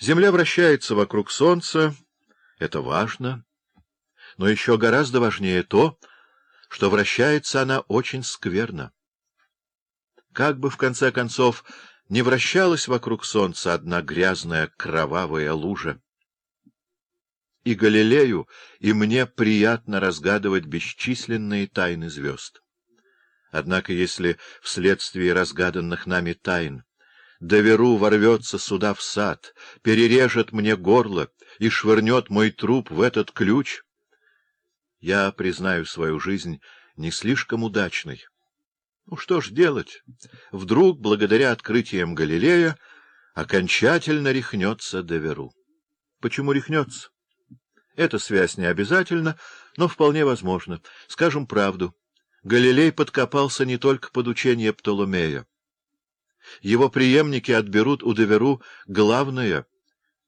Земля вращается вокруг Солнца, это важно, но еще гораздо важнее то, что вращается она очень скверно. Как бы, в конце концов, не вращалась вокруг Солнца одна грязная кровавая лужа. И Галилею, и мне приятно разгадывать бесчисленные тайны звезд. Однако, если вследствие разгаданных нами тайн Доверу ворвется сюда в сад, перережет мне горло и швырнет мой труп в этот ключ, я признаю свою жизнь не слишком удачной. Ну что ж делать? Вдруг, благодаря открытиям Галилея, окончательно рехнется Доверу. Почему рехнется? Эта связь не обязательно, но вполне возможно. Скажем правду. Галилей подкопался не только под учение Птоломея. Его преемники отберут у Деверу главное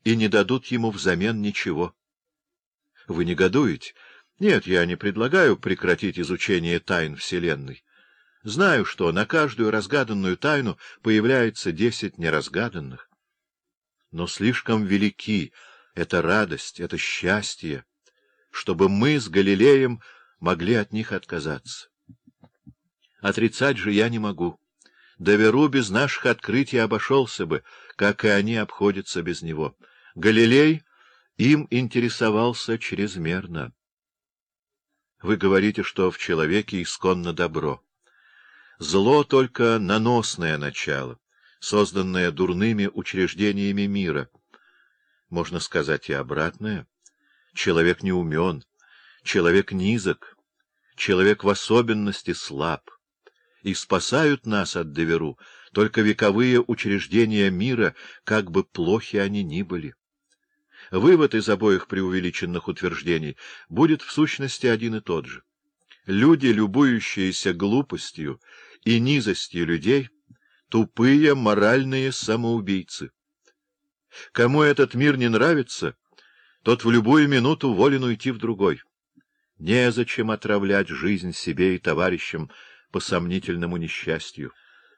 и не дадут ему взамен ничего. Вы негодуете? Нет, я не предлагаю прекратить изучение тайн Вселенной. Знаю, что на каждую разгаданную тайну появляется десять неразгаданных. Но слишком велики эта радость, это счастье, чтобы мы с Галилеем могли от них отказаться. Отрицать же я не могу. Доверу без наших открытий обошелся бы, как и они обходятся без него. Галилей им интересовался чрезмерно. Вы говорите, что в человеке исконно добро. Зло — только наносное начало, созданное дурными учреждениями мира. Можно сказать и обратное. Человек не умен, человек низок, человек в особенности слаб и спасают нас от доверу только вековые учреждения мира, как бы плохи они ни были. Вывод из обоих преувеличенных утверждений будет в сущности один и тот же. Люди, любующиеся глупостью и низостью людей, тупые моральные самоубийцы. Кому этот мир не нравится, тот в любую минуту волен уйти в другой. Незачем отравлять жизнь себе и товарищам, по сомнительному несчастью.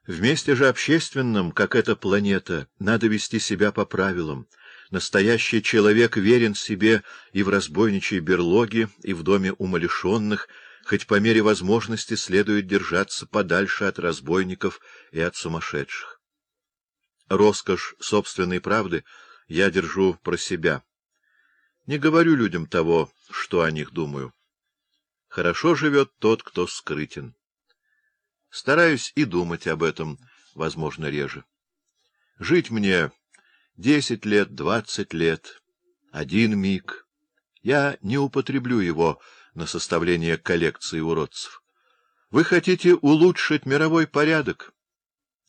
Вместе же общественном, как эта планета, надо вести себя по правилам. Настоящий человек верен себе и в разбойничьей берлоге, и в доме умалишенных, хоть по мере возможности следует держаться подальше от разбойников и от сумасшедших. Роскошь собственной правды я держу про себя. Не говорю людям того, что о них думаю. Хорошо живет тот, кто скрытен. Стараюсь и думать об этом, возможно, реже. Жить мне десять лет, двадцать лет, один миг. Я не употреблю его на составление коллекции уродцев. Вы хотите улучшить мировой порядок?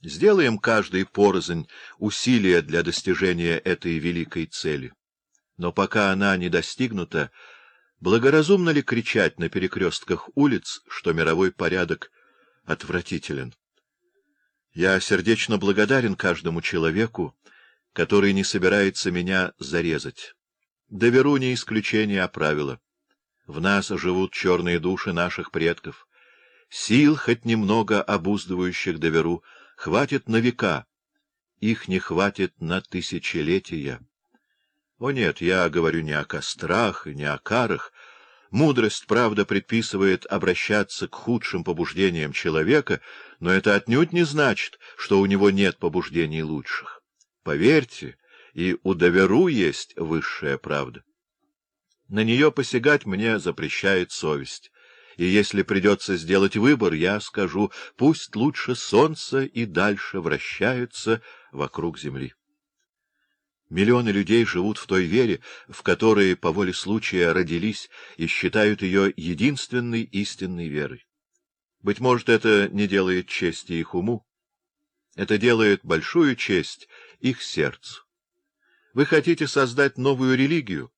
Сделаем каждый порознь усилия для достижения этой великой цели. Но пока она не достигнута, благоразумно ли кричать на перекрестках улиц, что мировой порядок отвратителен. Я сердечно благодарен каждому человеку, который не собирается меня зарезать. Доверу не исключение, а правило. В нас живут черные души наших предков. Сил, хоть немного обуздывающих доверу, хватит на века. Их не хватит на тысячелетия. О нет, я говорю не о кострах и не о карах, Мудрость, правда, предписывает обращаться к худшим побуждениям человека, но это отнюдь не значит, что у него нет побуждений лучших. Поверьте, и у доверу есть высшая правда. На нее посягать мне запрещает совесть. И если придется сделать выбор, я скажу, пусть лучше солнце и дальше вращается вокруг земли. Миллионы людей живут в той вере, в которой по воле случая родились и считают ее единственной истинной верой. Быть может, это не делает чести их уму, это делает большую честь их сердцу. Вы хотите создать новую религию?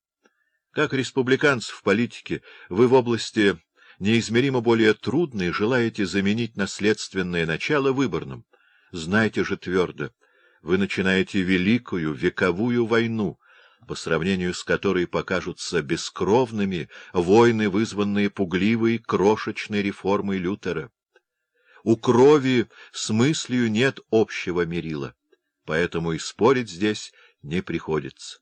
Как республиканцы в политике, вы в области неизмеримо более трудной желаете заменить наследственное начало выборным. Знайте же твердо — вы начинаете великую, вековую войну, по сравнению с которой покажутся бескровными войны, вызванные пугливой, крошечной реформой Лютера. У крови с мыслью нет общего мерила, поэтому и спорить здесь не приходится.